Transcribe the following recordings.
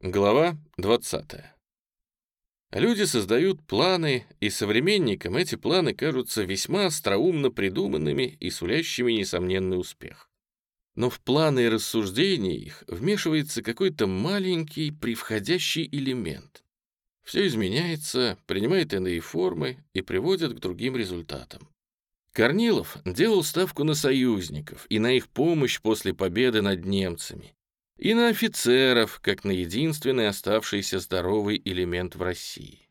Глава 20. Люди создают планы, и современникам эти планы кажутся весьма остроумно придуманными и сулящими несомненный успех. Но в планы и рассуждения их вмешивается какой-то маленький превходящий элемент. Все изменяется, принимает иные формы и приводит к другим результатам. Корнилов делал ставку на союзников и на их помощь после победы над немцами, и на офицеров, как на единственный оставшийся здоровый элемент в России.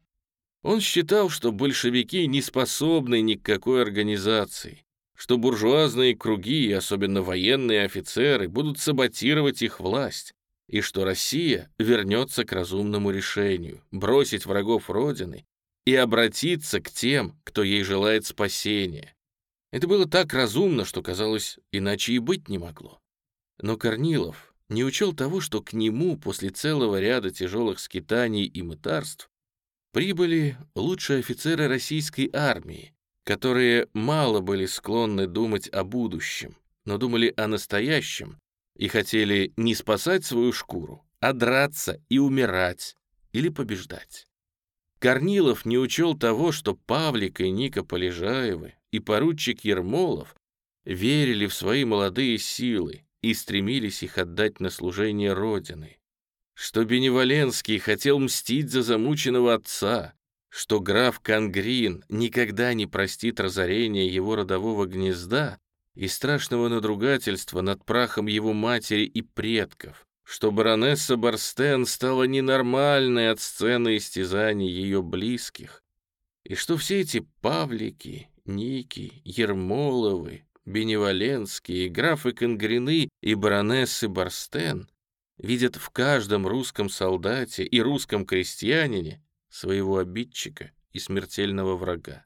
Он считал, что большевики не способны ни к какой организации, что буржуазные круги, особенно военные офицеры, будут саботировать их власть, и что Россия вернется к разумному решению, бросить врагов Родины и обратиться к тем, кто ей желает спасения. Это было так разумно, что казалось, иначе и быть не могло. Но Корнилов не учел того, что к нему после целого ряда тяжелых скитаний и мытарств прибыли лучшие офицеры российской армии, которые мало были склонны думать о будущем, но думали о настоящем и хотели не спасать свою шкуру, а драться и умирать или побеждать. Корнилов не учел того, что Павлик и Ника Полежаевы и поручик Ермолов верили в свои молодые силы и стремились их отдать на служение Родины, что Беневоленский хотел мстить за замученного отца, что граф Конгрин никогда не простит разорения его родового гнезда и страшного надругательства над прахом его матери и предков, что баронесса Барстен стала ненормальной от сцены истязаний ее близких, и что все эти Павлики, Ники, Ермоловы, Беневоленские, графы Конгрины и баронессы Барстен видят в каждом русском солдате и русском крестьянине своего обидчика и смертельного врага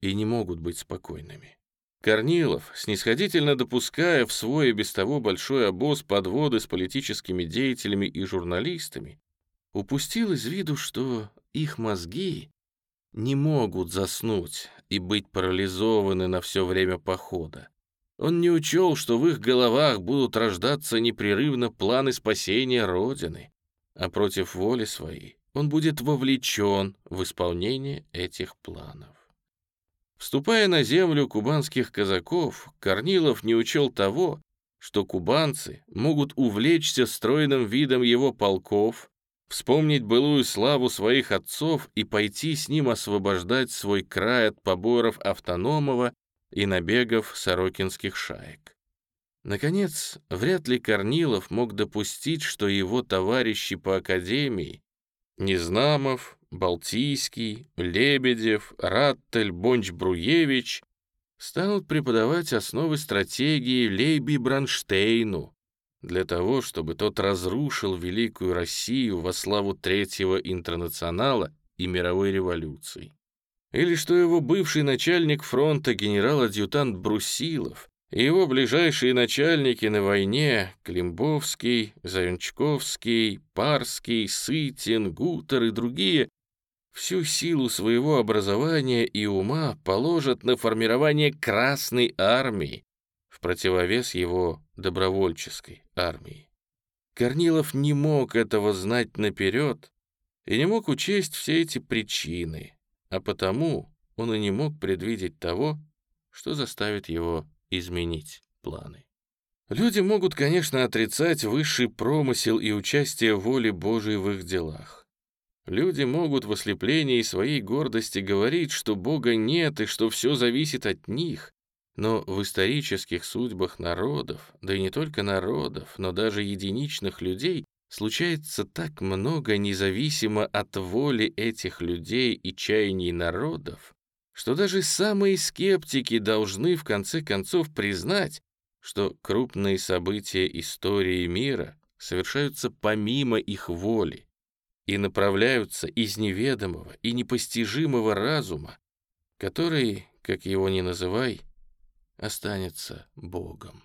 и не могут быть спокойными. Корнилов, снисходительно допуская в свой и без того большой обоз подводы с политическими деятелями и журналистами, упустил из виду, что их мозги не могут заснуть и быть парализованы на все время похода. Он не учел, что в их головах будут рождаться непрерывно планы спасения Родины, а против воли своей он будет вовлечен в исполнение этих планов. Вступая на землю кубанских казаков, Корнилов не учел того, что кубанцы могут увлечься стройным видом его полков, вспомнить былую славу своих отцов и пойти с ним освобождать свой край от поборов Автономова и набегов сорокинских шаек. Наконец, вряд ли Корнилов мог допустить, что его товарищи по академии Незнамов, Балтийский, Лебедев, Раттель, Бонч-Бруевич станут преподавать основы стратегии Лейби Бронштейну для того, чтобы тот разрушил Великую Россию во славу Третьего Интернационала и мировой революции или что его бывший начальник фронта генерал-адъютант Брусилов и его ближайшие начальники на войне Климбовский, Заюнчковский, Парский, Сытин, Гутер и другие всю силу своего образования и ума положат на формирование Красной армии в противовес его добровольческой армии. Корнилов не мог этого знать наперед и не мог учесть все эти причины, а потому он и не мог предвидеть того, что заставит его изменить планы. Люди могут, конечно, отрицать высший промысел и участие воли Божией в их делах. Люди могут в ослеплении своей гордости говорить, что Бога нет и что все зависит от них, но в исторических судьбах народов, да и не только народов, но даже единичных людей, случается так много независимо от воли этих людей и чаяний народов, что даже самые скептики должны в конце концов признать, что крупные события истории мира совершаются помимо их воли и направляются из неведомого и непостижимого разума, который, как его ни называй, останется Богом.